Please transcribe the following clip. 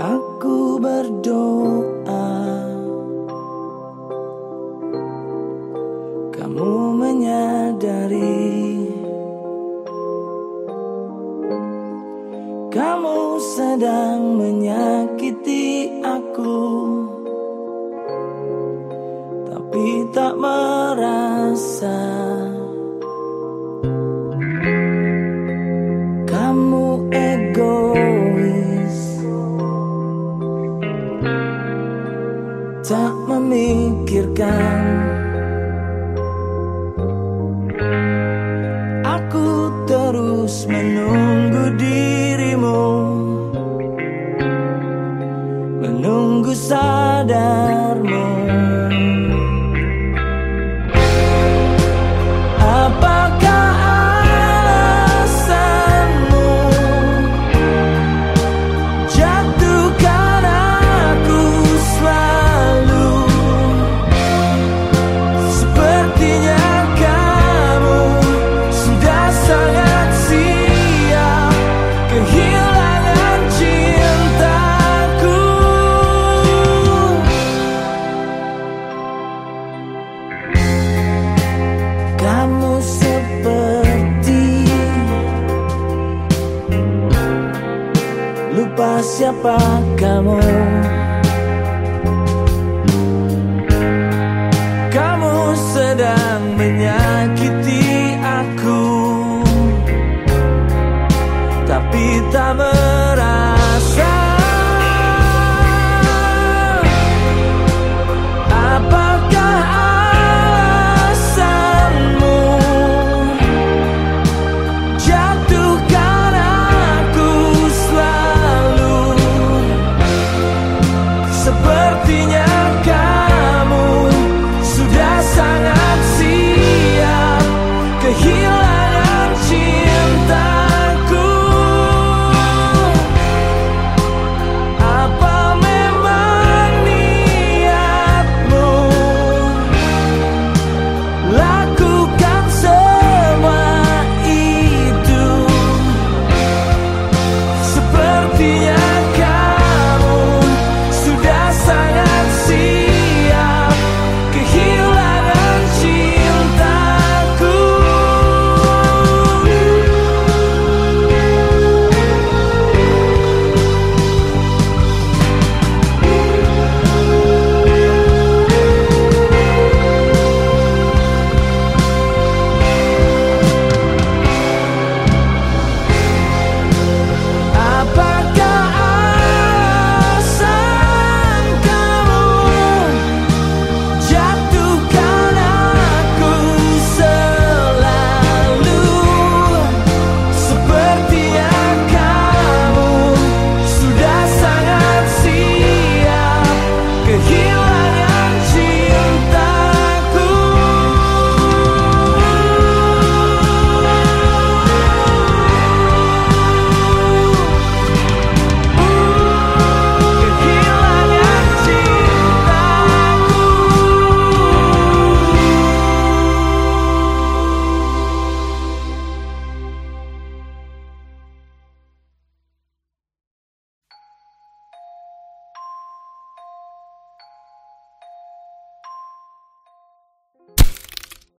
Aku berdoa Kamu menyadari Kamu sedang menyakiti aku Tapi tak merasa I know lupa siapa kamu. Kamu sedang menyakiti aku. Tapi tak